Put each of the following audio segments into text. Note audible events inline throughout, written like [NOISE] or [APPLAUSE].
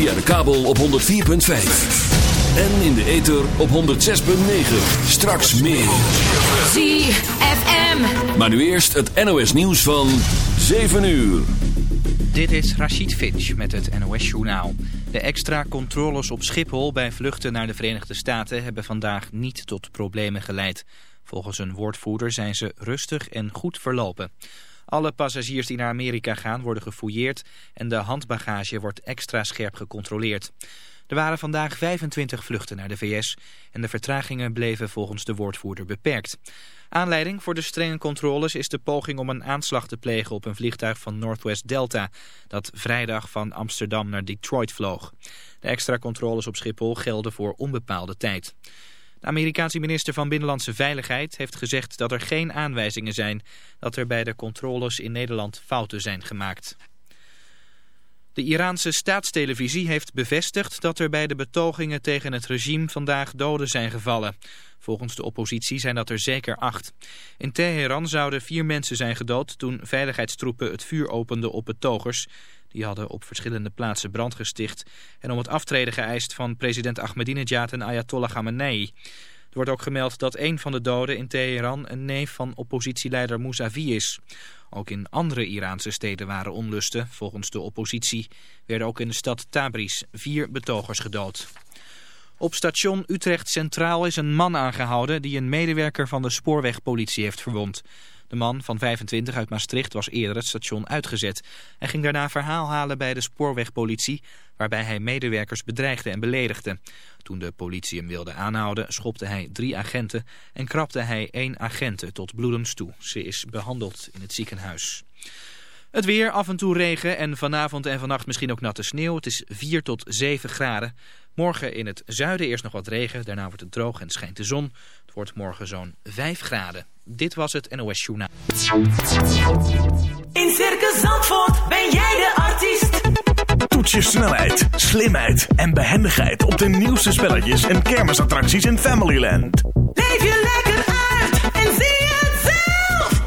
Via de kabel op 104.5. En in de ether op 106.9. Straks meer. ZFM. Maar nu eerst het NOS nieuws van 7 uur. Dit is Rachid Finch met het NOS-journaal. De extra controles op Schiphol bij vluchten naar de Verenigde Staten hebben vandaag niet tot problemen geleid. Volgens een woordvoerder zijn ze rustig en goed verlopen. Alle passagiers die naar Amerika gaan worden gefouilleerd en de handbagage wordt extra scherp gecontroleerd. Er waren vandaag 25 vluchten naar de VS en de vertragingen bleven volgens de woordvoerder beperkt. Aanleiding voor de strenge controles is de poging om een aanslag te plegen op een vliegtuig van Northwest Delta, dat vrijdag van Amsterdam naar Detroit vloog. De extra controles op Schiphol gelden voor onbepaalde tijd. De Amerikaanse minister van Binnenlandse Veiligheid heeft gezegd dat er geen aanwijzingen zijn dat er bij de controles in Nederland fouten zijn gemaakt. De Iraanse staatstelevisie heeft bevestigd dat er bij de betogingen tegen het regime vandaag doden zijn gevallen. Volgens de oppositie zijn dat er zeker acht. In Teheran zouden vier mensen zijn gedood toen veiligheidstroepen het vuur openden op betogers. Die hadden op verschillende plaatsen brand gesticht en om het aftreden geëist van president Ahmadinejad en Ayatollah Khamenei. Er wordt ook gemeld dat een van de doden in Teheran een neef van oppositieleider Mousavi is. Ook in andere Iraanse steden waren onlusten. Volgens de oppositie werden ook in de stad Tabriz vier betogers gedood. Op station Utrecht Centraal is een man aangehouden die een medewerker van de spoorwegpolitie heeft verwond. De man van 25 uit Maastricht was eerder het station uitgezet en ging daarna verhaal halen bij de spoorwegpolitie waarbij hij medewerkers bedreigde en beledigde. Toen de politie hem wilde aanhouden schopte hij drie agenten en krabde hij één agenten tot bloedens toe. Ze is behandeld in het ziekenhuis. Het weer, af en toe regen en vanavond en vannacht misschien ook natte sneeuw. Het is 4 tot 7 graden. Morgen in het zuiden eerst nog wat regen, daarna wordt het droog en schijnt de zon. Het wordt morgen zo'n 5 graden. Dit was het NOS Journaal. In Circus Zandvoort ben jij de artiest. Toets je snelheid, slimheid en behendigheid op de nieuwste spelletjes en kermisattracties in Familyland. Leef je lekker uit en zie.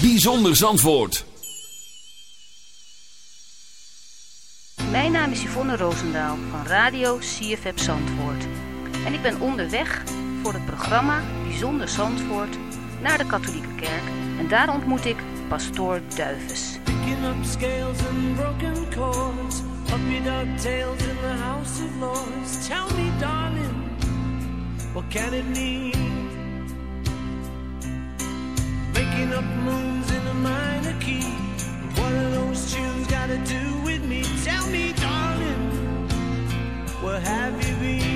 Bijzonder Zandvoort. Mijn naam is Yvonne Roosendaal van Radio CFM Zandvoort. En ik ben onderweg voor het programma Bijzonder Zandvoort naar de katholieke kerk. En daar ontmoet ik pastoor Duives. Picking up scales and broken chords. Up your ducktails in the house of lords. Tell me, darling, what can it mean? Making up moons in a minor key. What are those tunes got to do with me? Tell me, darling, where have you been?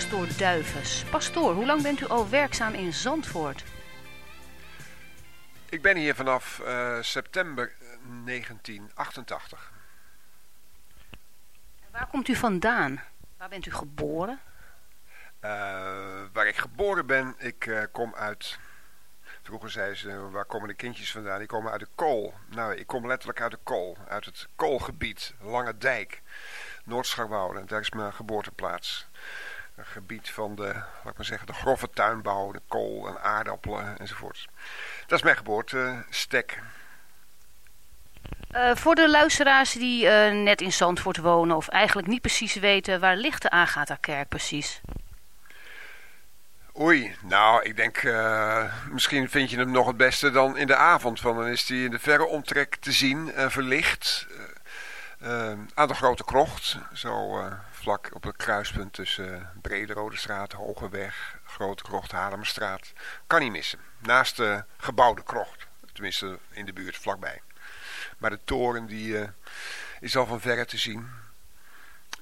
Pastoor Duives. Pastoor, hoe lang bent u al werkzaam in Zandvoort? Ik ben hier vanaf uh, september 1988. En waar komt u vandaan? Waar bent u geboren? Uh, waar ik geboren ben, ik uh, kom uit... Vroeger zei ze, waar komen de kindjes vandaan? Die komen uit de kool. Nou, ik kom letterlijk uit de kool. Uit het koolgebied, Lange Dijk. Noordscharwoude, daar is mijn geboorteplaats. Een gebied van de, laat ik maar zeggen, de grove tuinbouw, de kool en aardappelen enzovoort. Dat is mijn geboortestek. Uh, voor de luisteraars die uh, net in Zandvoort wonen of eigenlijk niet precies weten, waar ligt de Agatha-kerk precies? Oei, nou, ik denk, uh, misschien vind je hem nog het beste dan in de avond. Want dan is hij in de verre omtrek te zien, verlicht. aan de Grote Krocht, zo vlak op het kruispunt tussen Brederode straat, Hogeweg, Grote Krocht, Haarlemmerstraat. Kan niet missen. Naast de gebouwde krocht. Tenminste in de buurt vlakbij. Maar de toren die uh, is al van verre te zien.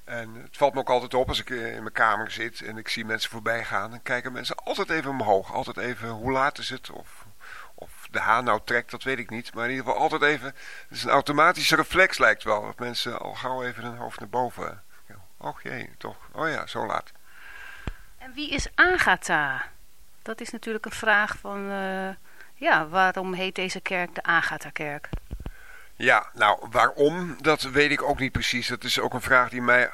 En het valt me ook altijd op als ik eh, in mijn kamer zit en ik zie mensen voorbij gaan. Dan kijken mensen altijd even omhoog. Altijd even hoe laat is het of, of de haan nou trekt, dat weet ik niet. Maar in ieder geval altijd even, het is een automatische reflex lijkt wel. Dat mensen al gauw even hun hoofd naar boven. Och jee, toch. Oh ja, zo laat. En wie is Agatha? Dat is natuurlijk een vraag van, uh, ja, waarom heet deze kerk de Agatha-kerk? Ja, nou, waarom, dat weet ik ook niet precies. Dat is ook een vraag die mij,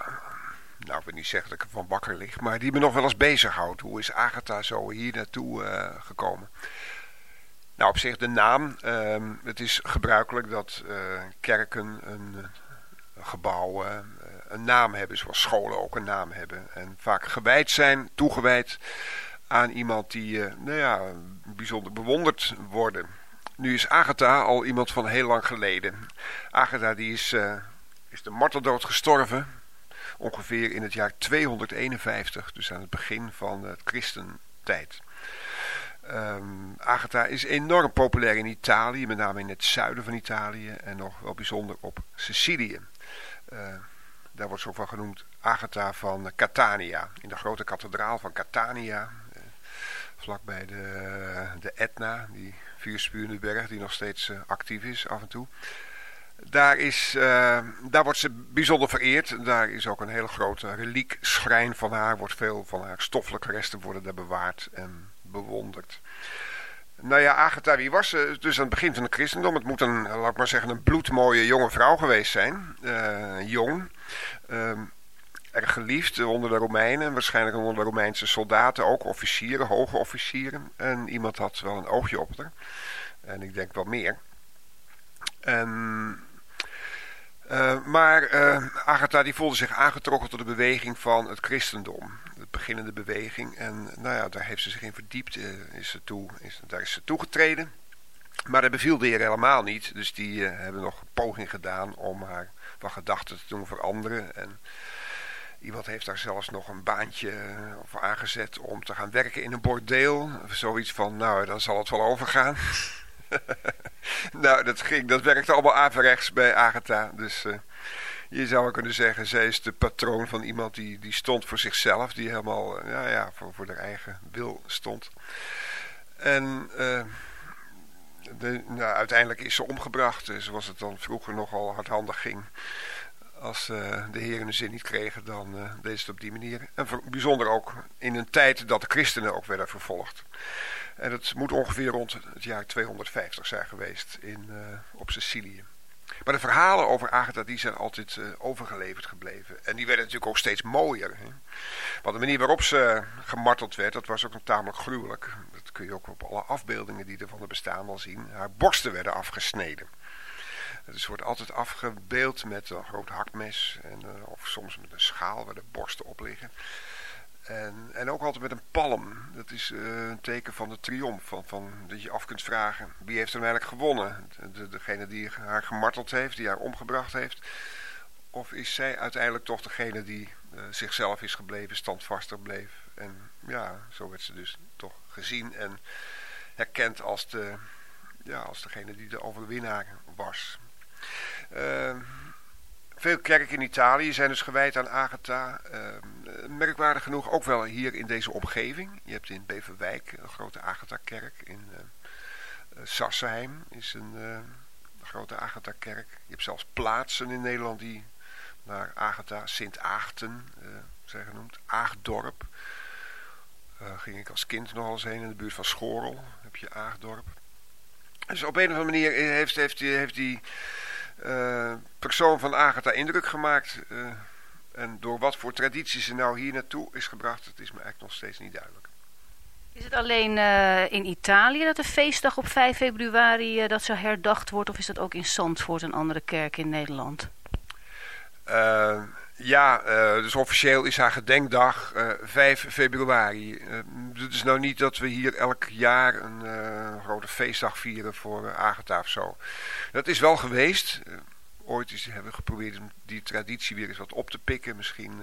nou, ik wil niet zeggen dat ik ervan wakker lig, maar die me nog wel eens bezighoudt. Hoe is Agatha zo hier naartoe uh, gekomen? Nou, op zich de naam. Uh, het is gebruikelijk dat uh, kerken een, een gebouw een naam hebben, zoals scholen ook een naam hebben. En vaak gewijd zijn, toegewijd aan iemand die uh, nou ja, bijzonder bewonderd worden. Nu is Agatha al iemand van heel lang geleden. Agatha die is, uh, is de marteldood gestorven. Ongeveer in het jaar 251, dus aan het begin van het christentijd. Um, Agatha is enorm populair in Italië, met name in het zuiden van Italië en nog wel bijzonder op Sicilië. Uh, daar wordt ze ook genoemd Agatha van Catania. In de grote kathedraal van Catania. Eh, vlakbij de, de Etna, die vuurspurende berg die nog steeds uh, actief is af en toe. Daar, is, uh, daar wordt ze bijzonder vereerd. Daar is ook een hele grote reliekschrijn van haar. Wordt veel van haar stoffelijke resten worden daar bewaard en bewonderd. Nou ja, Agatha, wie was ze? Dus aan het begin van het christendom. Het moet een, laat ik maar zeggen, een bloedmooie jonge vrouw geweest zijn. Jong. Um, erg geliefd onder de Romeinen. Waarschijnlijk onder de Romeinse soldaten. Ook officieren, hoge officieren. En iemand had wel een oogje op haar. En ik denk wel meer. En... Uh, maar uh, Agatha die voelde zich aangetrokken tot de beweging van het christendom. De beginnende beweging. En nou ja, daar heeft ze zich in verdiept. Uh, is ze toe, is, daar is ze toegetreden. Maar dat beviel de heer helemaal niet. Dus die hebben nog een poging gedaan om haar van gedachten te doen veranderen. En iemand heeft daar zelfs nog een baantje voor aangezet om te gaan werken in een bordeel. Zoiets van, nou, dan zal het wel overgaan. [LAUGHS] nou, dat, ging, dat werkte allemaal averechts bij Agatha. Dus uh, je zou kunnen zeggen, zij is de patroon van iemand die, die stond voor zichzelf. Die helemaal, uh, ja, ja, voor, voor haar eigen wil stond. En... de, nou, uiteindelijk is ze omgebracht, zoals het dan vroeger nogal hardhandig ging. Als uh, de heren hun zin niet kregen, dan uh, deed ze het op die manier. En bijzonder ook in een tijd dat de christenen ook werden vervolgd. En dat moet ongeveer rond het jaar 250 zijn geweest in, uh, op Sicilië. Maar de verhalen over Agatha die zijn altijd overgeleverd gebleven. En die werden natuurlijk ook steeds mooier. Hè? Want de manier waarop ze gemarteld werd, dat was ook tamelijk gruwelijk. Kun je ook op alle afbeeldingen die er van bestaan wel zien. Haar borsten werden afgesneden. Dus wordt altijd afgebeeld met een groot hakmes. En, uh, of soms met een schaal waar de borsten op liggen. En, en ook altijd met een palm. Dat is uh, een teken van de triomf. Van, van, dat je af kunt vragen, wie heeft nou eigenlijk gewonnen? De, degene die haar gemarteld heeft, die haar omgebracht heeft. Of is zij uiteindelijk toch degene die uh, zichzelf is gebleven, standvastig bleef. En ja, zo werd ze dus toch gezien en herkend als, de, ja, als degene die de overwinnaar was. Uh, veel kerken in Italië zijn dus gewijd aan Agatha. Ehm, merkwaardig genoeg ook wel hier in deze omgeving. Je hebt in Beverwijk een grote Agatha-kerk. In uh, Sassenheim is een grote Agatha-kerk. Je hebt zelfs plaatsen in Nederland die naar Agatha, Sint-Aagten zijn genoemd. Aagdorp. Ging ik als kind nog eens heen in de buurt van Schorel. Heb je Aagdorp. Dus op een of andere manier heeft, heeft, heeft die uh, persoon van Agatha indruk gemaakt. Uh, en door wat voor traditie ze nou hier naartoe is gebracht, dat is me eigenlijk nog steeds niet duidelijk. Is het alleen uh, in Italië dat de feestdag op 5 februari dat zo herdacht wordt? Of is dat ook in Zandvoort, een andere kerk in Nederland? Ja, uh, dus officieel is haar gedenkdag uh, 5 februari. Uh, het is nou niet dat we hier elk jaar een grote feestdag vieren voor Agatha of zo. Dat is wel geweest. ooit is, hebben we geprobeerd die traditie weer eens wat op te pikken. Misschien,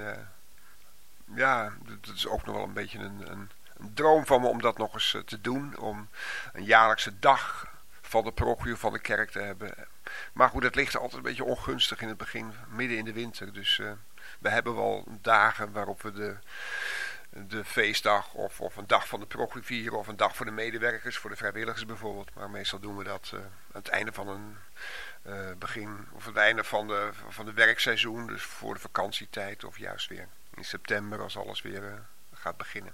ja, dat is ook nog wel een beetje een, een, een droom van me om dat nog eens te doen. Om een jaarlijkse dag van de parochie van de kerk te hebben. Maar goed, het ligt altijd een beetje ongunstig in het begin, midden in de winter. Dus uh, we hebben wel dagen waarop we de, de feestdag of, of een dag van de vieren... of een dag voor de medewerkers, voor de vrijwilligers bijvoorbeeld. Maar meestal doen we dat uh, aan het einde van een uh, begin... of het einde van de, van de werkseizoen, dus voor de vakantietijd... of juist weer in september als alles weer gaat beginnen.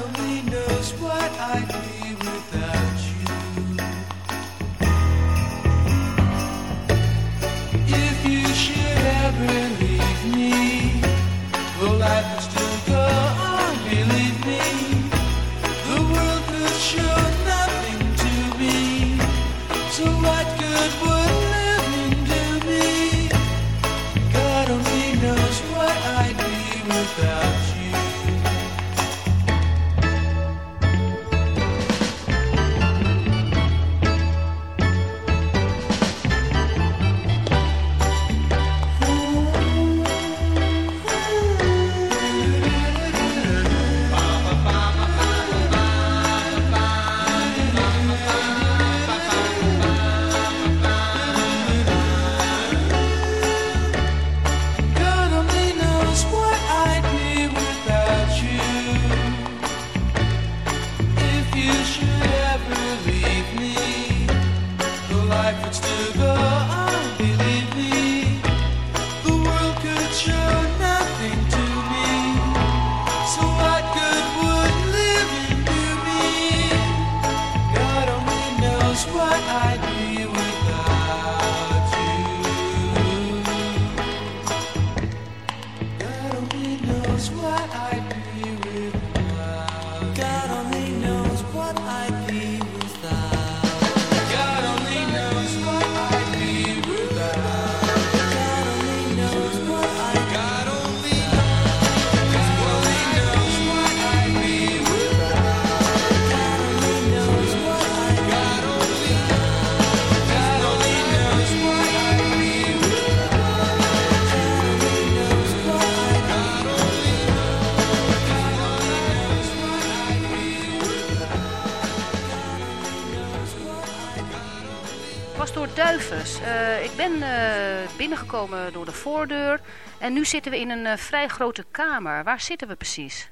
Binnengekomen door de voordeur en nu zitten we in een eh, vrij grote kamer. Waar zitten we precies?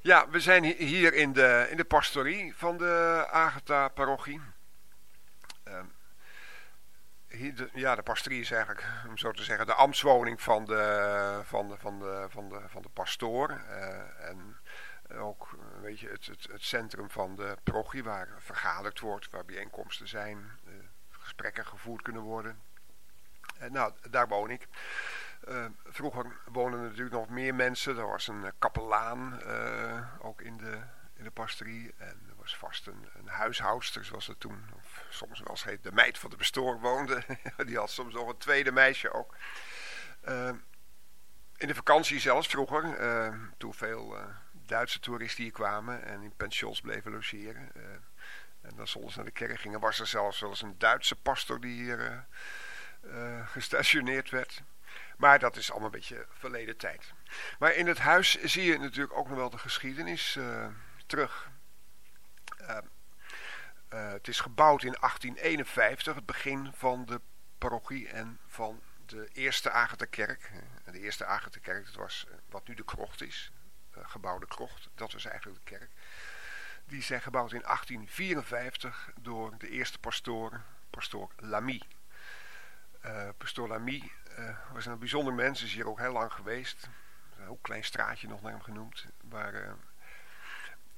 Ja, we zijn hi- hier in de, in de pastorie van de Agatha-parochie. Ehm, de, ja, de pastorie is eigenlijk, om zo te zeggen, de ambtswoning van de, van de, van de, van de, van de pastoor. Eh, en ook eh, weet je, het, het, het centrum van de parochie waar vergaderd wordt, waar bijeenkomsten zijn, eh, gesprekken gevoerd kunnen worden. Eh, nou, daar woon ik. Eh, vroeger woonden er natuurlijk nog meer mensen. Er was een eh, kapelaan, ook in de, in de pastorie. En er was vast een, een huishoudster, zoals het toen, of soms wel eens de meid van de bestoor woonde. [LAUGHS] Die had soms nog een tweede meisje ook. In de vakantie zelfs vroeger, toen veel Duitse toeristen hier kwamen en in pensions bleven logeren. En dan soms naar de kerk gingen, was er zelfs wel eens een Duitse pastor die hier gestationeerd werd. Maar dat is allemaal een beetje verleden tijd. Maar in het huis zie je natuurlijk ook nog wel de geschiedenis terug. het is gebouwd in 1851, het begin van de parochie en van de eerste Agatha-kerk. De eerste Agatha-kerk, dat was wat nu de krocht is. Gebouwde krocht, dat was eigenlijk de kerk. Die zijn gebouwd in 1854 door de eerste pastoor, pastoor Lamy. Uh, pastoor Lamy uh, was een bijzonder mens, is hier ook heel lang geweest. Een heel klein straatje nog naar hem genoemd. Waar, uh,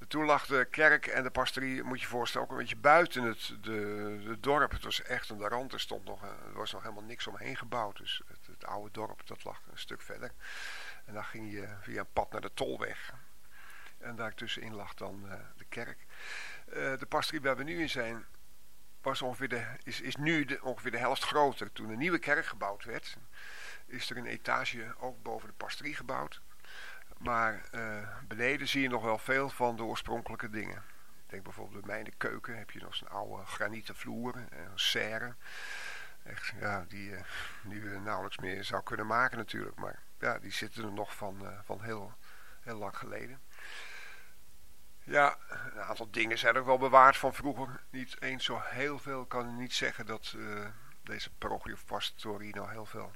toen lag de kerk en de pastorie, moet je je voorstellen, ook een beetje buiten het de, dorp. Het was echt aan de rand, er, stond nog, er was nog helemaal niks omheen gebouwd. Dus het, het, oude dorp, dat lag een stuk verder. En dan ging je via een pad naar de Tolweg. En daartussenin lag dan de kerk. De pastorie waar we nu in zijn, was ongeveer de, is, is nu de, ongeveer de helft groter. Toen een nieuwe kerk gebouwd werd, is er een etage ook boven de pastorie gebouwd. Maar uh, beneden zie je nog wel veel van de oorspronkelijke dingen. Ik denk bijvoorbeeld bij mij de keuken heb je nog zo'n oude granieten vloer, een serre. Echt, ja, die je nu nauwelijks meer zou kunnen maken natuurlijk. Maar ja, die zitten er nog van, uh, van heel, heel lang geleden. Ja, een aantal dingen zijn ook wel bewaard van vroeger. Niet eens zo heel veel. Ik kan niet zeggen dat uh, deze parochie of pastorie nou heel veel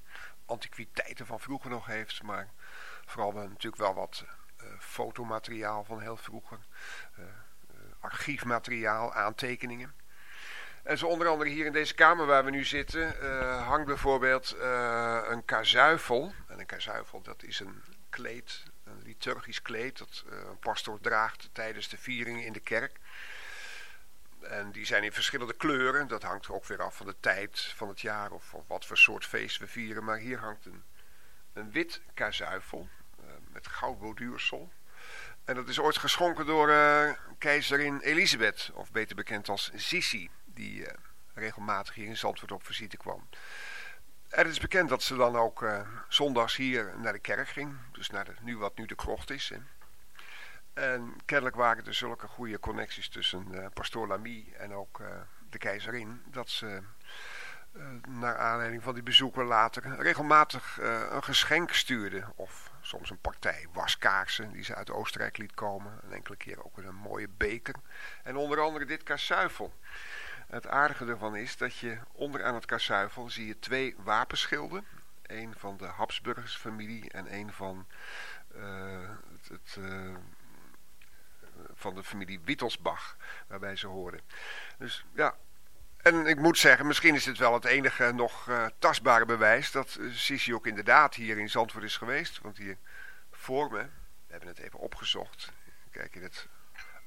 antiquiteiten van vroeger nog heeft. Maar vooral natuurlijk wel wat uh, fotomateriaal van heel vroeger. Uh, archiefmateriaal, aantekeningen. En zo onder andere hier in deze kamer waar we nu zitten hangt bijvoorbeeld een kazuifel. En een kazuifel dat is een kleed, een liturgisch kleed dat uh, een pastoor draagt tijdens de vieringen in de kerk. En die zijn in verschillende kleuren. Dat hangt ook weer af van de tijd van het jaar of, of wat voor soort feest we vieren. Maar hier hangt een, wit kazuifel met goudborduursel. En dat is ooit geschonken door keizerin Elisabeth, of beter bekend als Sissi die uh, regelmatig hier in Zandvoort op visite kwam. En het is bekend dat ze dan ook uh, zondags hier naar de kerk ging. Dus naar nu wat nu de krocht is. En kennelijk waren er zulke goede connecties tussen uh, pastoor Lamy en ook de keizerin. Dat ze naar aanleiding van die bezoeken later regelmatig een geschenk stuurde. Of soms een partij waskaarsen die ze uit Oostenrijk liet komen. Een enkele keer ook een mooie beker. En onder andere dit kasuifel. Het aardige ervan is dat je onderaan het kasuifel zie je twee wapenschilden. Eén van de Habsburgers familie en één van, uh, het, uh, van de familie Wittelsbach, waarbij ze hoorden. Dus ja, en ik moet zeggen, misschien is dit wel het enige nog uh, tastbare bewijs dat Sisi ook inderdaad hier in Zandvoort is geweest. Want hier voor me, we hebben het even opgezocht, kijk in het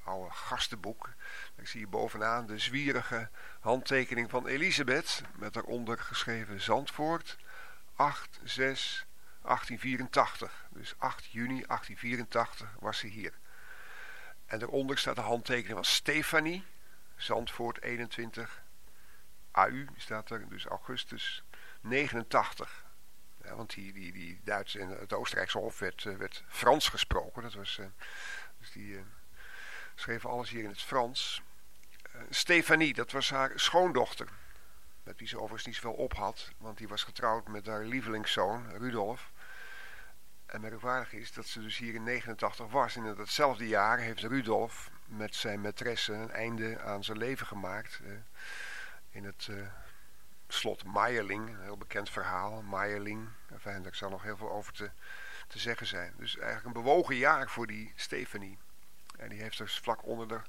oude gastenboek. Ik zie je bovenaan de zwierige handtekening van Elisabeth. Met daaronder geschreven Zandvoort. 8, 6, 1884. Dus 8 juni 1884 was ze hier. En daaronder staat de handtekening van Stefanie. Zandvoort 21. AU staat er. Dus augustus 89. Ja, want die, die, die Duitse en het Oostenrijkse hof werd, werd Frans gesproken. Dat was, uh, dus die... Schreven alles hier in het Frans. Uh, Stefanie, dat was haar schoondochter. Met wie ze overigens niet zoveel op had. Want die was getrouwd met haar lievelingszoon, Rudolf. En merkwaardig is dat ze dus hier in 89 was. En in datzelfde jaar heeft Rudolf met zijn maîtresse een einde aan zijn leven gemaakt. In het uh, slot Meierling, een heel bekend verhaal. Meierling, enfin, daar zal nog heel veel over te, te zeggen zijn. Dus eigenlijk een bewogen jaar voor die Stefanie. En die heeft dus vlak onder de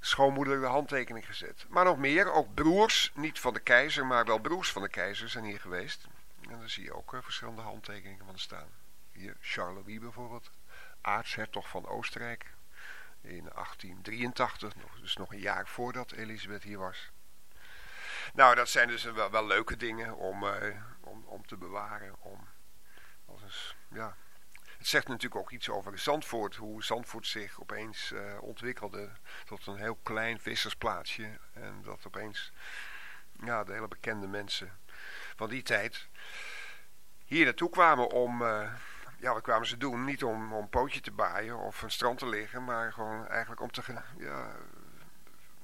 schoonmoeder de handtekening gezet. Maar nog meer, ook broers, niet van de keizer, maar wel broers van de keizer zijn hier geweest. En daar zie je ook uh, verschillende handtekeningen van staan. Hier Charles bijvoorbeeld, aartshertog van Oostenrijk. In 1883, dus nog een jaar voordat Elisabeth hier was. Nou, dat zijn dus wel, wel leuke dingen om, uh, om, om te bewaren. Om, als een, ja, Het zegt natuurlijk ook iets over Zandvoort. Hoe Zandvoort zich opeens eh, ontwikkelde tot een heel klein vissersplaatsje. En dat opeens ja, de hele bekende mensen van die tijd hier naartoe kwamen om... eh, ja, wat kwamen ze doen? Niet om, om een pootje te baaien of een strand te liggen, maar gewoon eigenlijk om, te, ja,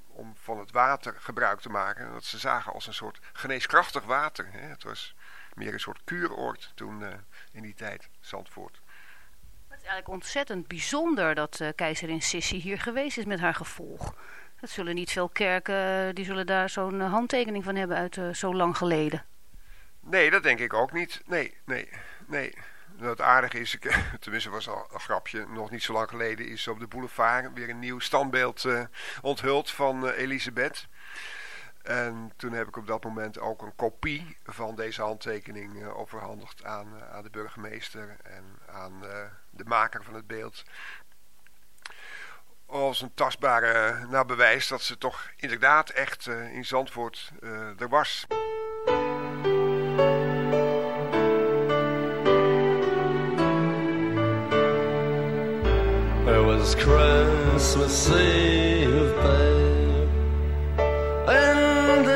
om van het water gebruik te maken. En dat ze zagen als een soort geneeskrachtig water. Hè? Het was meer een soort kuuroord toen eh, in die tijd, Zandvoort. Het is eigenlijk ontzettend bijzonder dat eh, keizerin Sissi hier geweest is met haar gevolg. Dat zullen niet veel kerken, eh, die zullen daar zo'n eh, handtekening van hebben uit zo lang geleden. Nee, dat denk ik ook niet. Nee, nee, nee. Het aardige is, [LAUGHS] tenminste was al een grapje, nog niet zo lang geleden is op de boulevard weer een nieuw standbeeld onthuld van Elisabeth. En toen heb ik op dat moment ook een kopie van deze handtekening eh, overhandigd aan, eh, aan de burgemeester en aan eh, de maker van het beeld. Als een tastbare nou, bewijs dat ze toch inderdaad echt in Zandvoort er was. It was Christmas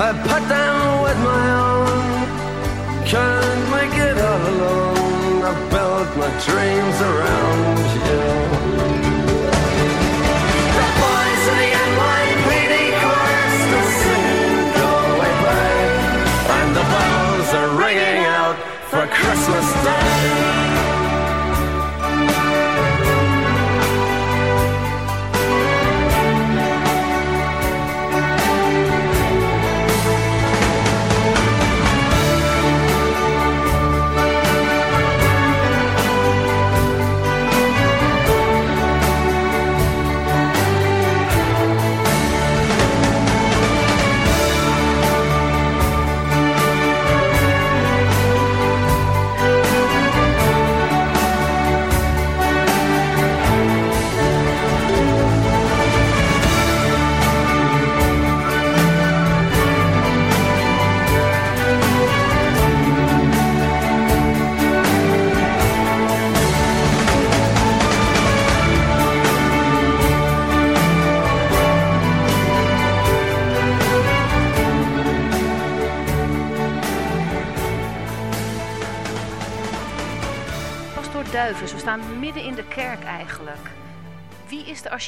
I put them with my own. Can't make it all alone. I built my dreams around you. The boys of the NYPD choir still singing, "Go away, babe," and the bells are ringing out for Christmas Day.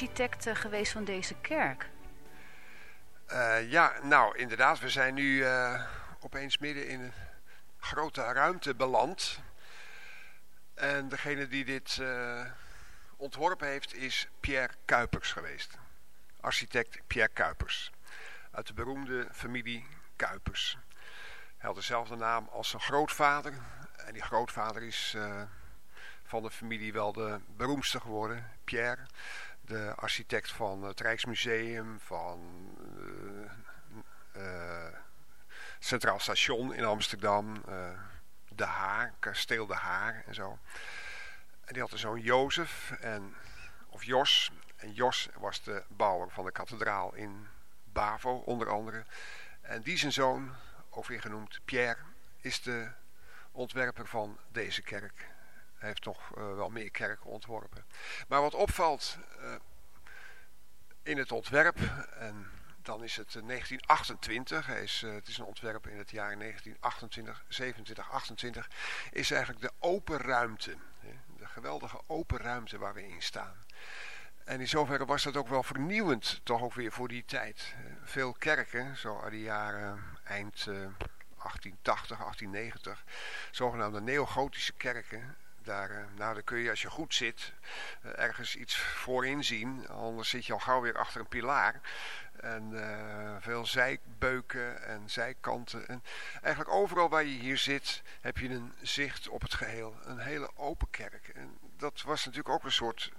Architect eh, geweest van deze kerk? Eh, ja, nou inderdaad, we zijn nu eh, opeens midden in een grote ruimte beland. En degene die dit ontworpen heeft is Pierre Kuipers geweest. Architect Pierre Kuipers. Uit de beroemde familie Kuipers. Hij had dezelfde naam als zijn grootvader. En die grootvader is van de familie wel de beroemdste geworden. Pierre, de architect van het Rijksmuseum, van eh, eh, Centraal Station in Amsterdam, eh, De Haar, Kasteel De Haar en zo. En die had een zoon Jozef, en, of Jos. En Jos was de bouwer van de kathedraal in Bavo, onder andere. En die zijn zoon, weer genoemd Pierre, is de ontwerper van deze kerk. Heeft toch eh, wel meer kerken ontworpen. Maar wat opvalt eh, in het ontwerp, en dan is het eh, 1928, hij is, eh, het is een ontwerp in het jaar 1928, 27, 28, is eigenlijk de open ruimte. De geweldige open ruimte waar we in staan. En in zoverre was dat ook wel vernieuwend, toch ook weer voor die tijd. Eh, Veel kerken, zo uit de jaren eind eh, 1880, 1890, zogenaamde neogotische kerken, daar, eh, nou, daar kun je als je goed zit eh, ergens iets voorin zien. Anders zit je al gauw weer achter een pilaar. En eh, veel zijbeuken en zijkanten. En eigenlijk overal waar je hier zit heb je een zicht op het geheel. Een hele open kerk. En dat was natuurlijk ook een soort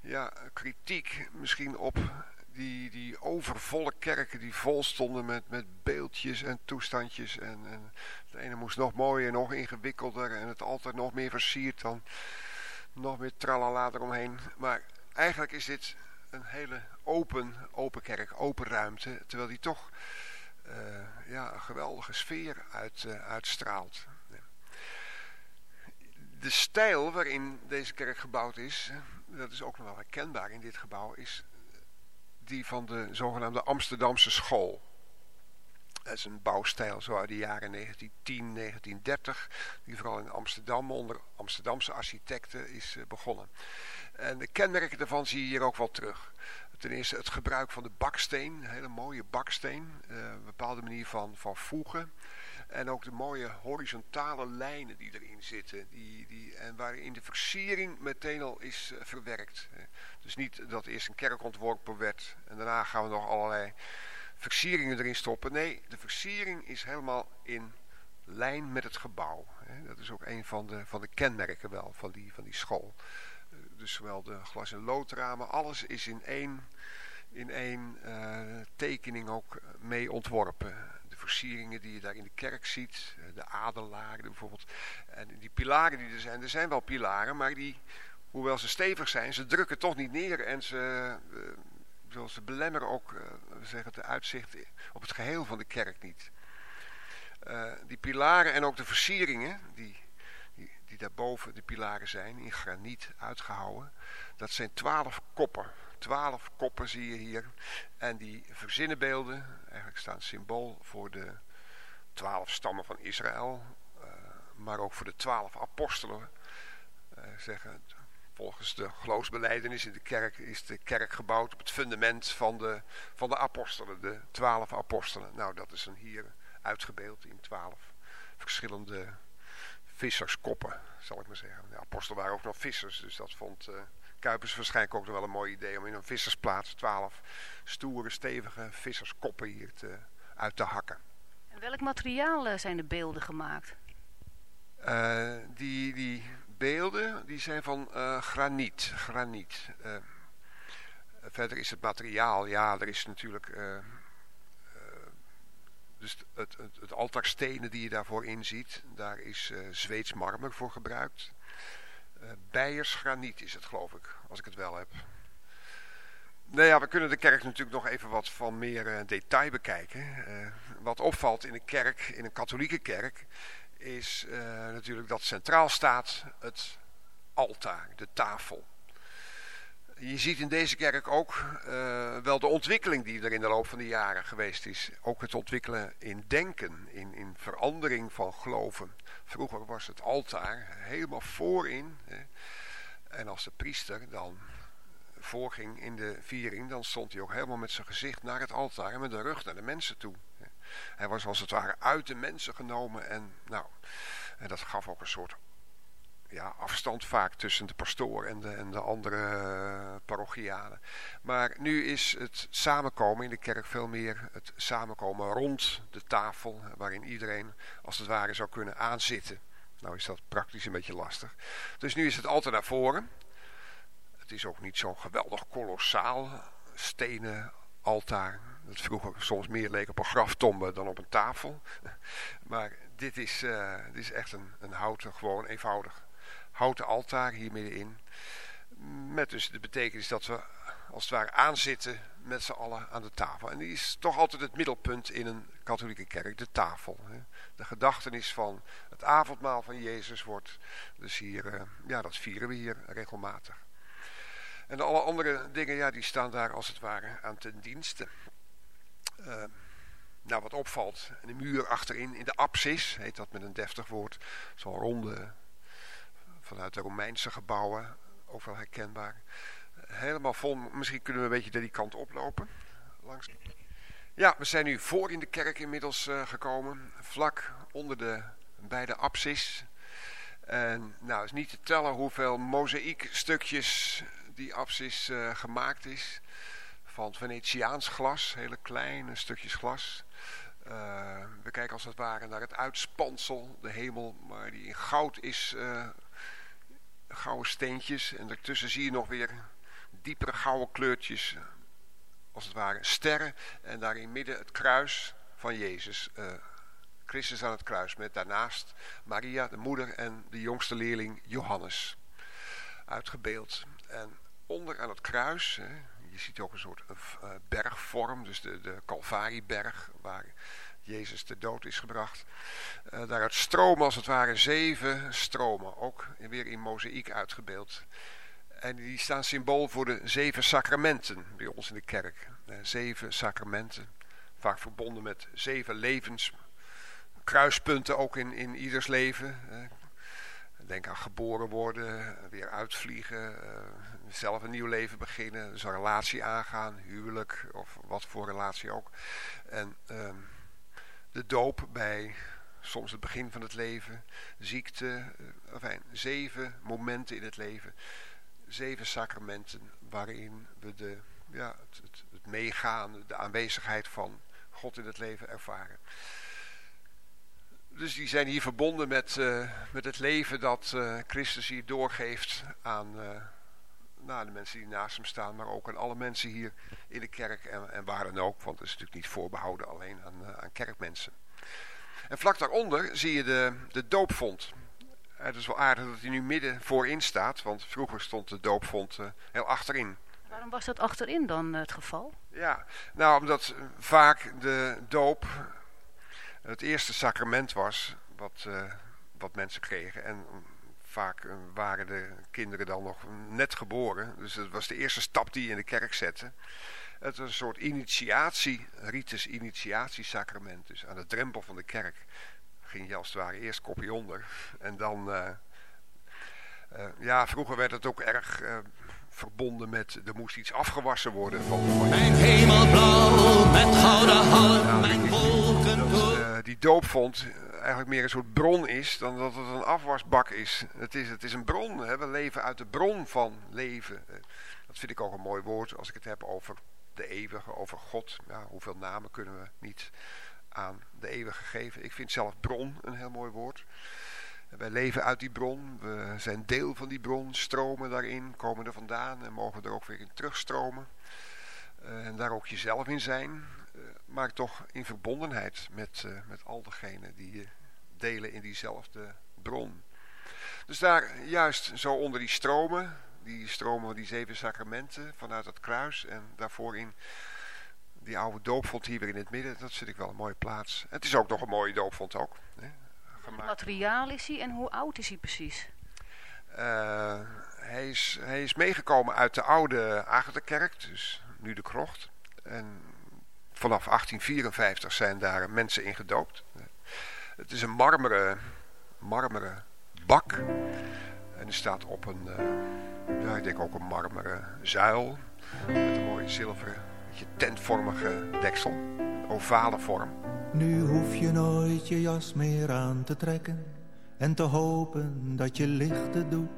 ja, kritiek misschien op die, die overvolle kerken die vol stonden met, met beeldjes en toestandjes. En, en het ene moest nog mooier, nog ingewikkelder en het altijd nog meer versierd dan nog meer tralala eromheen. Maar eigenlijk is dit een hele open, open kerk, open ruimte, terwijl die toch eh, ja, een geweldige sfeer uit, eh, uitstraalt. De stijl waarin deze kerk gebouwd is, dat is ook nog wel herkenbaar in dit gebouw, is die van de zogenaamde Amsterdamse school. Dat is een bouwstijl zo uit de jaren 1910, 1930, die vooral in Amsterdam onder Amsterdamse architecten is eh, begonnen. En de kenmerken daarvan zie je hier ook wel terug. Ten eerste het gebruik van de baksteen, een hele mooie baksteen, eh, een bepaalde manier van, van voegen. En ook de mooie horizontale lijnen die erin zitten. Die, die, en waarin de versiering meteen al is eh, verwerkt. Dus niet dat eerst een kerk ontworpen werd en daarna gaan we nog allerlei versieringen erin stoppen. Nee, de versiering is helemaal in lijn met het gebouw. Dat is ook een van de, van de kenmerken wel van die, van die school. Eh, Dus zowel de glas- en loodramen, alles is in één, in één eh, tekening ook mee ontworpen. Versieringen die je daar in de kerk ziet, eh, de adelaren bijvoorbeeld. En die pilaren die er zijn, er zijn wel pilaren, maar die, hoewel ze stevig zijn, ze drukken toch niet neer. En ze, eh, zoals ze belemmeren ook eh, zeggen, de uitzicht op het geheel van de kerk niet. Die pilaren en ook de versieringen die, die, die daarboven de pilaren zijn, in graniet uitgehouwen, dat zijn twaalf koppen. Twaalf koppen zie je hier. En die verzinnenbeelden, eigenlijk staan symbool voor de twaalf stammen van Israël, eh, maar ook voor de twaalf apostelen. Eh, zeggen, volgens de geloofsbeleidenis in de kerk is de kerk gebouwd op het fundament van de, van de apostelen, de twaalf apostelen. Nou, dat is dan hier uitgebeeld in twaalf verschillende visserskoppen, zal ik maar zeggen. De apostelen waren ook nog vissers, dus dat vond eh, Kuipers waarschijnlijk ook nog wel een mooi idee om in een vissersplaats twaalf stoere, stevige visserskoppen hier te, uit te hakken. En welk materiaal eh, zijn de beelden gemaakt? Eh, die, die beelden die zijn van eh, graniet. graniet. Verder is het materiaal, ja, er is natuurlijk dus het, het, het altaarstenen die je daarvoor inziet, daar is Zweeds marmer voor gebruikt. Eh Beiers graniet is het, geloof ik, als ik het wel heb. Nou ja, we kunnen de kerk natuurlijk nog even wat van meer eh, detail bekijken. Eh, wat opvalt in een kerk, in een katholieke kerk, is natuurlijk dat centraal staat het altaar, de tafel. je ziet in deze kerk ook wel de ontwikkeling die er in de loop van de jaren geweest is. Ook het ontwikkelen in denken, in, in verandering van geloven. Vroeger was het altaar helemaal voorin. Hè. En als de priester dan voorging in de viering, dan stond hij ook helemaal met zijn gezicht naar het altaar en met de rug naar de mensen toe. Hij was als het ware uit de mensen genomen en nou, en dat gaf ook een soort ja, afstand vaak tussen de pastoor en de, en de andere uh, parochianen. Maar nu is het samenkomen in de kerk veel meer het samenkomen rond de tafel, waarin iedereen als het ware zou kunnen aanzitten. Nou is dat praktisch een beetje lastig. Dus nu is het altijd naar voren. Het is ook niet zo'n geweldig kolossaal stenen altaar. Dat vroeger soms meer leek op een graftombe dan op een tafel. [LAUGHS] Maar dit is, uh, dit is echt een, een houten, gewoon eenvoudig houten altaar hier middenin. Met dus de betekenis dat we als het ware aanzitten met z'n allen aan de tafel. En die is toch altijd het middelpunt in een katholieke kerk, de tafel. De gedachtenis van het avondmaal van Jezus wordt dus hier, uh, ja dat vieren we hier regelmatig. En alle andere dingen, ja die staan daar als het ware aan ten dienste. Uh, nou wat opvalt, de muur achterin, in de apsis, heet dat met een deftig woord, zo'n ronde vanuit de Romeinse gebouwen, ook wel herkenbaar. Helemaal vol, misschien kunnen we een beetje die kant oplopen. Langs. Ja, we zijn nu voor in de kerk inmiddels uh, gekomen, vlak onder de beide apsis. En nou, is niet te tellen hoeveel mozaïekstukjes die apsis uh, gemaakt is. Van Venetiaans glas, hele kleine stukjes glas. Uh, we kijken als het ware naar het uitspansel, de hemel, maar die in goud is uh, gouden steentjes. En daartussen zie je nog weer diepere gouden kleurtjes. Als het ware sterren. En daar in midden het kruis van Jezus. Uh, Christus aan het kruis. Met daarnaast Maria, de moeder en de jongste leerling Johannes. Uitgebeeld. En onder aan het kruis. Hè, je ziet ook een soort uh, bergvorm. Dus de, de Calvarieberg. Waar Jezus te dood is gebracht. Uh, daaruit stromen als het ware zeven stromen, ook weer in mozaïek uitgebeeld. En die staan symbool voor de zeven sacramenten bij ons in de kerk. Uh, zeven sacramenten, vaak verbonden met zeven levens, kruispunten ook in, in ieders leven. Uh, denk aan geboren worden, weer uitvliegen, zelf een nieuw leven beginnen, dus een relatie aangaan, huwelijk of wat voor relatie ook. En ehm, de doop bij soms het begin van het leven, ziekte, enfin, zeven momenten in het leven, zeven sacramenten waarin we de, ja, het, meegaan, de aanwezigheid van God in het leven ervaren. Dus die zijn hier verbonden met, uh, met het leven dat uh, Christus hier doorgeeft aan nou, de mensen die naast hem staan, maar ook aan alle mensen hier in de kerk en, en waar dan ook, want het is natuurlijk niet voorbehouden alleen aan, aan kerkmensen. En vlak daaronder zie je de, de doopvond. Het is wel aardig dat hij nu midden voorin staat, want vroeger stond de doopvond uh, heel achterin. Waarom was dat achterin dan uh, het geval? Ja, nou omdat vaak de doop het eerste sacrament was wat, uh, wat mensen kregen. En vaak waren de kinderen dan nog net geboren. Dus het was de eerste stap die je in de kerk zette. Het was een soort initiatie, ritus initiatiesacrament. Dus aan de drempel van de kerk ging je als het ware eerst kopje onder. En dan, uh, uh, ja, vroeger werd het ook erg uh, verbonden met, er moest iets afgewassen worden. Van, van mijn hemelblauw, met gouden halm, mijn wolken dat, Die doopvond eigenlijk meer een soort bron is dan dat het een afwasbak is. Het is, het is een bron, hè? we leven uit de bron van leven. Dat vind ik ook een mooi woord als ik het heb over de eeuwige, over God. Ja, hoeveel namen kunnen we niet aan de eeuwige geven. Ik vind zelf bron een heel mooi woord. Wij leven uit die bron, we zijn deel van die bron, stromen daarin, komen er vandaan en mogen er ook weer in terugstromen. Uh, en daar ook jezelf in zijn, maar toch in verbondenheid met, uh, met al degenen die delen in diezelfde bron. Dus daar juist zo onder die stromen, die stromen die zeven sacramenten vanuit het kruis. En daarvoor in die oude doopvond hier weer in het midden. Dat vind ik wel een mooie plaats. Het is ook nog een mooie doopvond ook. Hè, materiaal is hij en hoe oud is hij precies? Uh, hij, is, hij is meegekomen uit de oude Agatha-kerk, dus nu de krocht. En vanaf 1854 zijn daar mensen in gedoopt. Het is een marmeren, marmeren bak. En die staat op een, uh, ja, ik denk ook een marmeren zuil. Met een mooie zilveren, beetje tentvormige deksel. Een ovale vorm. Nu hoef je nooit je jas meer aan te trekken. En te hopen dat je lichten doet.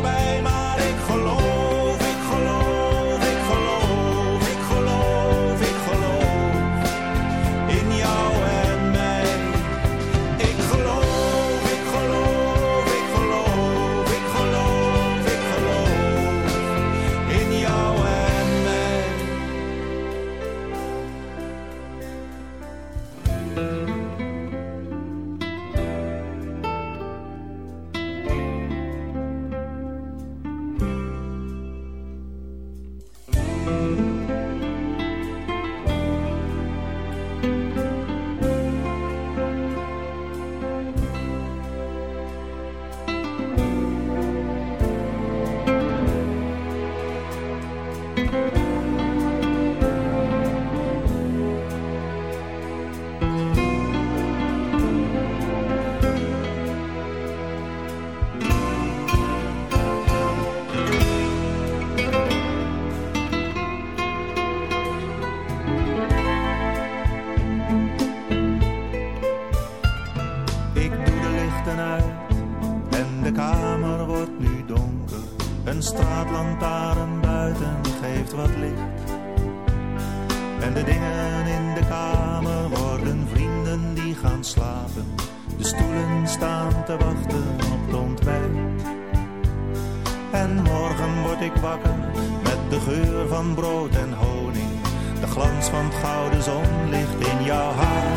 van brood en honing. De glans van het gouden zonlicht in jouw haar.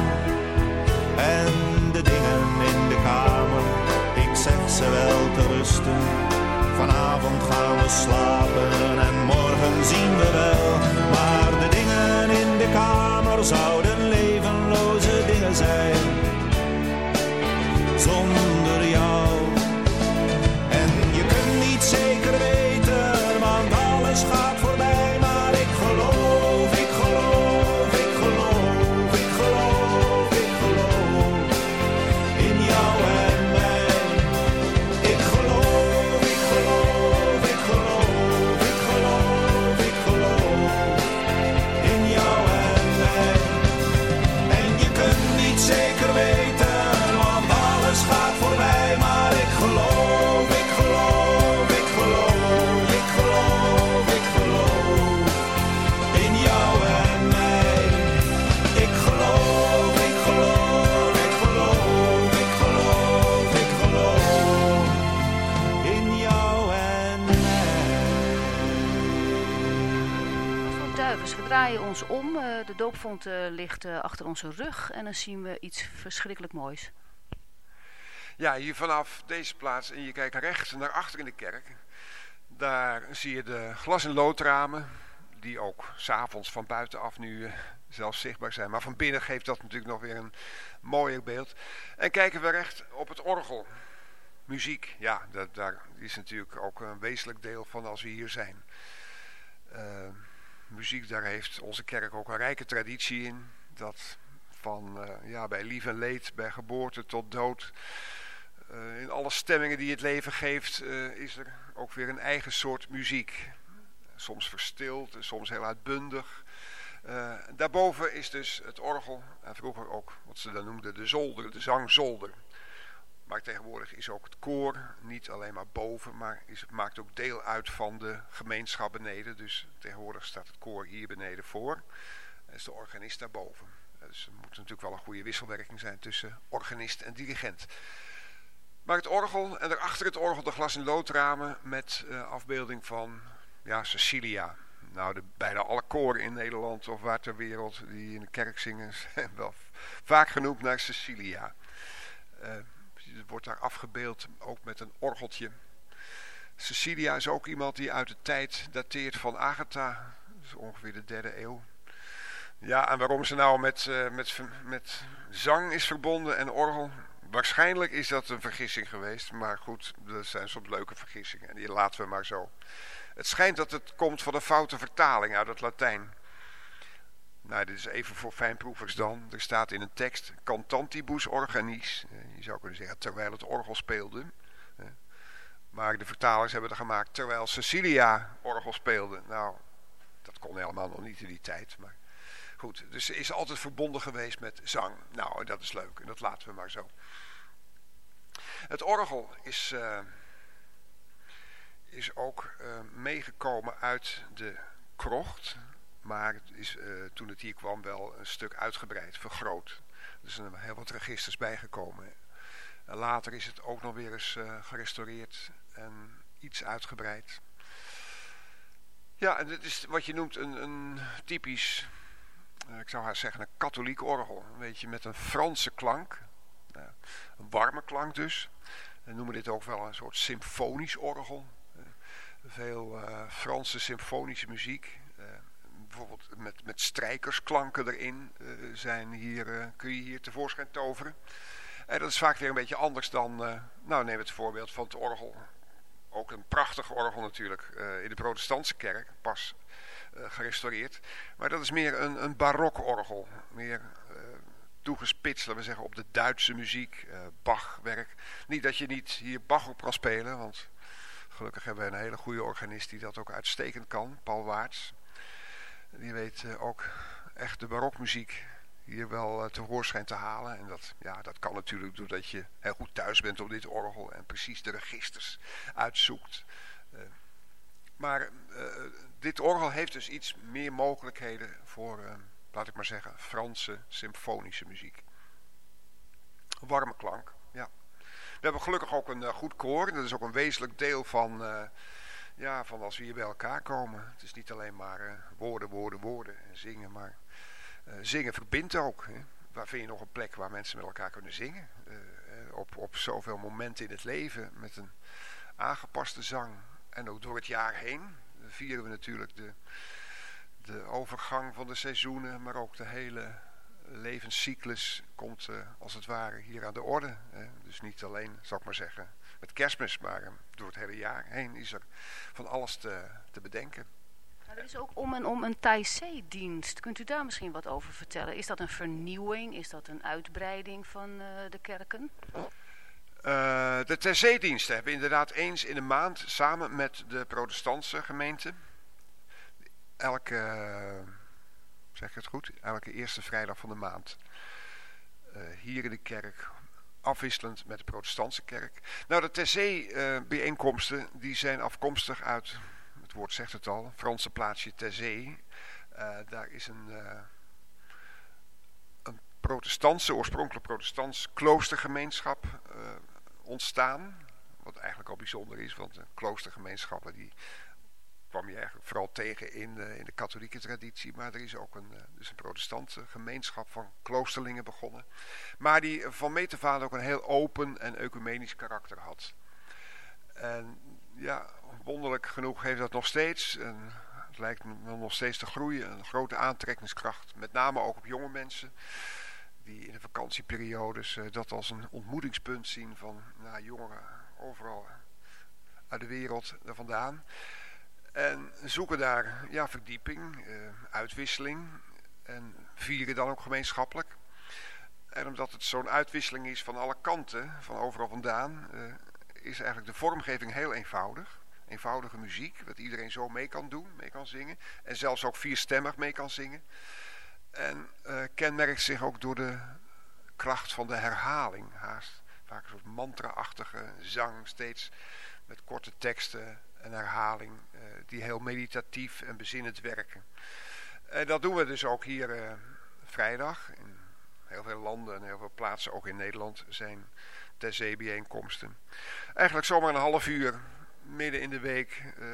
En de dingen in de kamer, ik zeg ze wel te rusten. Vanavond gaan we slapen en morgen zien we wel. Maar de dingen in de kamer zouden doopvond eh, ligt eh, achter onze rug. En dan zien we iets verschrikkelijk moois. Ja, hier vanaf deze plaats en je kijkt rechts naar achter in de kerk. Daar zie je de glas- en loodramen die ook s'avonds van buitenaf nu eh, zelfs zichtbaar zijn. Maar van binnen geeft dat natuurlijk nog weer een mooier beeld. En kijken we recht op het orgel. Muziek, ja, dat, daar is natuurlijk ook een wezenlijk deel van als we hier zijn. Uh, muziek, daar heeft onze kerk ook een rijke traditie in. Dat van uh, ja, bij lief en leed, bij geboorte tot dood. Uh, in alle stemmingen die het leven geeft, is er ook weer een eigen soort muziek. Soms verstild, soms heel uitbundig. daarboven is dus het orgel, en vroeger ook wat ze dan noemden de zolder, de zangzolder. Maar tegenwoordig is ook het koor niet alleen maar boven, maar is, maakt ook deel uit van de gemeenschap beneden. Dus tegenwoordig staat het koor hier beneden voor. En is de organist daarboven. Dus er moet natuurlijk wel een goede wisselwerking zijn tussen organist en dirigent. Maar het orgel en daarachter het orgel de glas- en loodramen met uh, afbeelding van ja, Cecilia. Nou, de, bijna alle koren in Nederland of waar ter wereld die in de kerk zingen [LAUGHS] zijn wel vaak genoemd naar Cecilia. Uh, wordt daar afgebeeld, ook met een orgeltje. Cecilia is ook iemand die uit de tijd dateert van Agatha, dus ongeveer de derde eeuw. Ja, en waarom ze nou met, uh, met, met zang is verbonden en orgel, waarschijnlijk is dat een vergissing geweest. Maar goed, dat zijn soms leuke vergissingen en die laten we maar zo. Het schijnt dat het komt van een foute vertaling uit het Latijn. Nou, dit is even voor fijnproevers dan. Er staat in een tekst, cantantibus organis. Je zou kunnen zeggen, terwijl het orgel speelde. Maar de vertalers hebben er gemaakt, terwijl Cecilia orgel speelde. Nou, dat kon helemaal nog niet in die tijd. Maar goed, dus ze is altijd verbonden geweest met zang. Nou, dat is leuk en dat laten we maar zo. Het orgel is, uh, is ook meegekomen uit de krocht maar het is uh, toen het hier kwam wel een stuk uitgebreid, vergroot. Er zijn heel wat registers bijgekomen. En later is het ook nog weer eens uh, gerestaureerd en iets uitgebreid. Ja, en dit is wat je noemt een, een typisch, uh, ik zou haar zeggen, een katholiek orgel. Een beetje met een Franse klank. een warme klank dus. We noemen dit ook wel een soort symfonisch orgel. veel Franse symfonische muziek bijvoorbeeld met, met strijkersklanken erin uh, zijn hier, uh, kun je hier tevoorschijn toveren. En dat is vaak weer een beetje anders dan, uh, nou neem het voorbeeld van het orgel. Ook een prachtig orgel natuurlijk in de protestantse kerk, pas gerestaureerd. Maar dat is meer een, een barokorgel, meer toegespitst, laten we zeggen, op de Duitse muziek, Bachwerk. Niet dat je niet hier Bach op kan spelen, want gelukkig hebben we een hele goede organist die dat ook uitstekend kan, Paul Waarts. Die weet uh, ook echt de barokmuziek hier wel uh, te hoor schijnt te halen. En dat, ja, dat kan natuurlijk doordat je heel goed thuis bent op dit orgel en precies de registers uitzoekt. Uh, maar dit orgel heeft dus iets meer mogelijkheden voor, laat ik maar zeggen, Franse symfonische muziek. Warme klank, ja. We hebben gelukkig ook een goed koor. Dat is ook een wezenlijk deel van ja, van als we hier bij elkaar komen. Het is niet alleen maar uh, woorden, woorden, woorden en zingen, maar uh, zingen verbindt ook. Hè. Waar vind je nog een plek waar mensen met elkaar kunnen zingen? Uh, op, op zoveel momenten in het leven met een aangepaste zang. En ook door het jaar heen vieren we natuurlijk de, de overgang van de seizoenen, maar ook de hele levenscyclus komt als het ware hier aan de orde. Hè. Dus niet alleen, zal ik maar zeggen, met kerstmis, maar eh, door het hele jaar heen is er van alles te, te bedenken. Nou, er is ook om en om een Taizé-dienst. Kunt u daar misschien wat over vertellen? Is dat een vernieuwing? Is dat een uitbreiding van uh, de kerken? Uh, de Taizé-diensten hebben inderdaad eens in de maand samen met de protestantse gemeente... elke, zeg ik het goed, elke eerste vrijdag van de maand... Uh, hier in de kerk afwisselend met de protestantse kerk. Nou, de Terzee-bijeenkomsten uh, die zijn afkomstig uit, het woord zegt het al, Franse plaatsje Terzee. Uh, daar is een, uh, een protestantse, oorspronkelijk protestants kloostergemeenschap ontstaan. Wat eigenlijk al bijzonder is, want kloostergemeenschappen die kwam je eigenlijk vooral tegen in de, in de katholieke traditie. Maar er is ook een, dus een protestantse gemeenschap van kloosterlingen begonnen. Maar die van meet ook een heel open en ecumenisch karakter had. En ja, wonderlijk genoeg heeft dat nog steeds. En het lijkt me nog steeds te groeien. Een grote aantrekkingskracht. Met name ook op jonge mensen. Die in de vakantieperiodes eh, dat als een ontmoetingspunt zien van nou, jongeren overal uit de wereld er vandaan. En zoeken daar ja, verdieping, eh, uitwisseling. En vieren dan ook gemeenschappelijk. En omdat het zo'n uitwisseling is van alle kanten, van overal vandaan, eh, is eigenlijk de vormgeving heel eenvoudig. Eenvoudige muziek, wat iedereen zo mee kan doen, mee kan zingen. En zelfs ook vierstemmig mee kan zingen. En eh, kenmerkt zich ook door de kracht van de herhaling. Haast vaak een soort mantra-achtige zang, steeds met korte teksten en herhaling, eh, die heel meditatief en bezinnend werken. En dat doen we dus ook hier eh, vrijdag. In heel veel landen en heel veel plaatsen, ook in Nederland, zijn ter zeebijeenkomsten. Eigenlijk zomaar een half uur midden in de week, eh,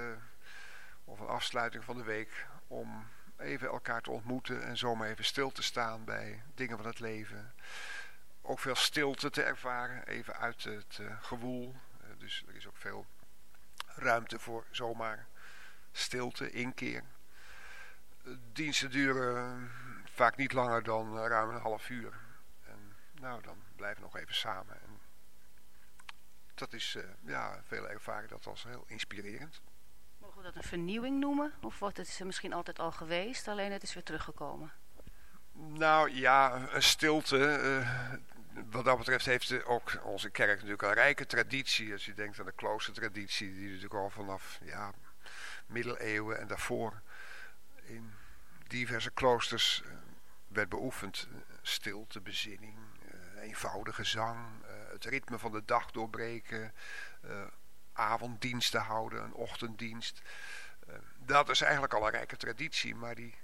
of een afsluiting van de week, om even elkaar te ontmoeten en zomaar even stil te staan bij dingen van het leven. Ook veel stilte te ervaren, even uit het gewoel. Dus er is ook veel ruimte voor zomaar stilte, inkeer. Diensten duren vaak niet langer dan ruim een half uur. En nou, dan blijven we nog even samen. En dat is, uh, ja, veel ervaren dat als heel inspirerend. Mogen we dat een vernieuwing noemen? Of wordt het misschien altijd al geweest, alleen het is weer teruggekomen? Nou ja, een stilte. Uh, wat dat betreft heeft ook onze kerk natuurlijk een rijke traditie. Als je denkt aan de kloostertraditie, die natuurlijk al vanaf ja, middeleeuwen en daarvoor in diverse kloosters uh, werd beoefend. Stilte, bezinning, eenvoudige zang, het ritme van de dag doorbreken, avonddiensten houden, een ochtenddienst. Dat is eigenlijk al een rijke traditie, maar die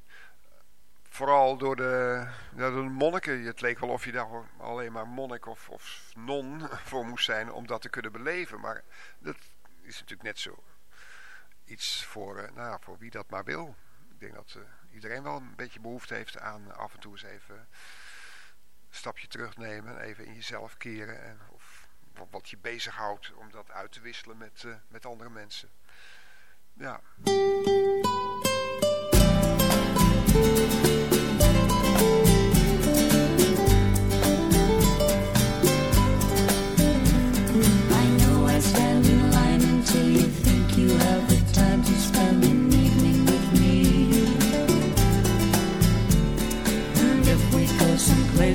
vooral door de, door de monniken, het leek wel of je daar alleen maar monnik of, of non [LAUGHS] voor moest zijn om dat te kunnen beleven. Maar dat is natuurlijk net zo iets voor, uh, nou, voor wie dat maar wil. Ik denk dat iedereen wel een beetje behoefte heeft aan af en toe eens even stapje terugnemen, even in jezelf keren en of wat je bezighoudt om dat uit te wisselen met, uh, met andere mensen. Ja.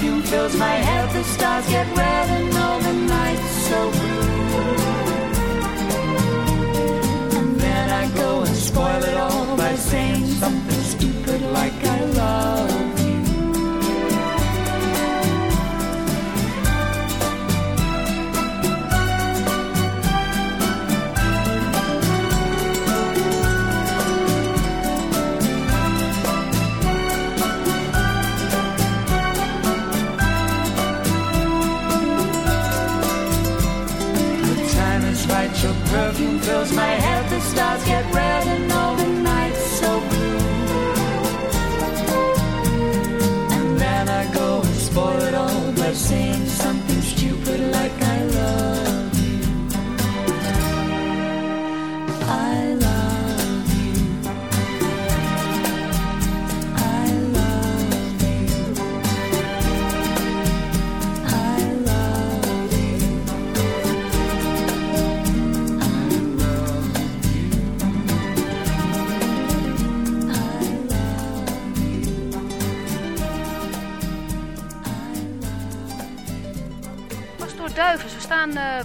perfume fills my head, the stars get red and all the nights so blue. close my head.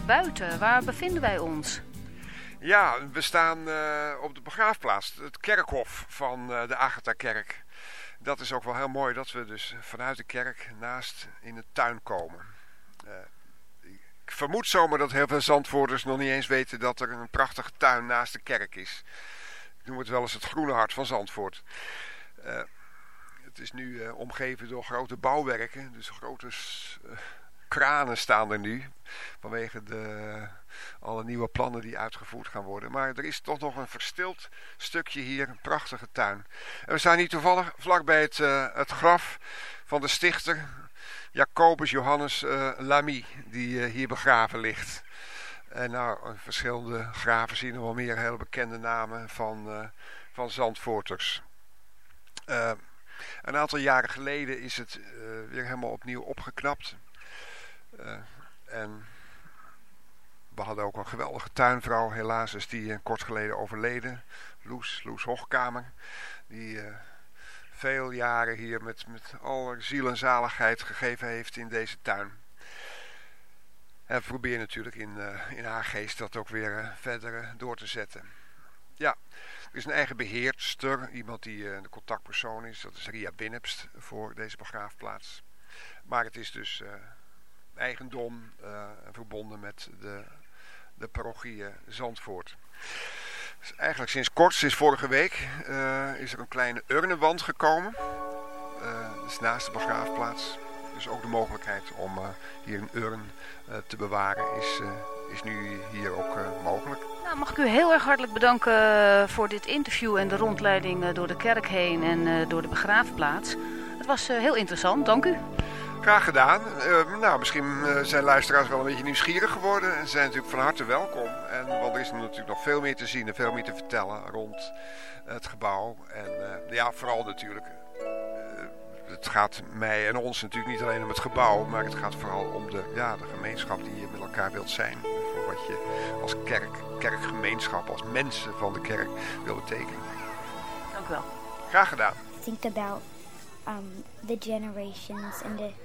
Buiten. Waar bevinden wij ons? Ja, we staan eh, op de begraafplaats, het kerkhof van eh, de Agatha-kerk. Dat is ook wel heel mooi dat we dus vanuit de kerk naast in de tuin komen. Eh, ik vermoed zomaar dat heel veel Zandvoorters nog niet eens weten dat er een prachtige tuin naast de kerk is. Ik noem het wel eens het groene hart van Zandvoort. Eh, het is nu eh, omgeven door grote bouwwerken, dus grote eh, kranen staan er nu. Vanwege de, alle nieuwe plannen die uitgevoerd gaan worden. Maar er is toch nog een verstild stukje hier, een prachtige tuin. En we staan hier toevallig vlakbij het, eh, het graf van de stichter Jacobus Johannes eh, Lamy, die eh, hier begraven ligt. En nou, verschillende graven zien we wel meer hele bekende namen van, van Zandvoorters. Een aantal jaren geleden is het weer helemaal opnieuw opgeknapt. Eh, en we hadden ook een geweldige tuinvrouw, helaas is die eh, kort geleden overleden. Loes, Loes Hochkamer. Die eh, veel jaren hier met, met alle ziel en zaligheid gegeven heeft in deze tuin. En we proberen natuurlijk in, in haar geest dat ook weer verder door te zetten. Ja, er is een eigen beheerster, iemand die de contactpersoon is. Dat is Ria Binnepst voor deze begraafplaats. Maar het is dus eigendom eh, en verbonden met de, de parochie eh, Zandvoort. Dus eigenlijk sinds kort, sinds vorige week, eh, is er een kleine urnenwand gekomen. Dus naast de begraafplaats. Dus ook de mogelijkheid om hier een urn te bewaren is, is nu hier ook mogelijk. Nou, mag ik u heel erg hartelijk bedanken voor dit interview en de rondleiding door de kerk heen en door de begraafplaats. Het was heel interessant, dank u. Graag gedaan. Eh, nou, misschien eh, zijn luisteraars wel een beetje nieuwsgierig geworden. En zijn natuurlijk van harte welkom. En, want er is natuurlijk nog veel meer te zien en veel meer te vertellen rond het gebouw. En eh, ja, vooral natuurlijk. eh, het gaat mij en ons natuurlijk niet alleen om het gebouw. Maar het gaat vooral om de, ja, de gemeenschap die je met elkaar wilt zijn. Voor wat je als kerk, kerkgemeenschap, als mensen van de kerk wil betekenen. Dank u wel. Graag gedaan. think about um, the generations and to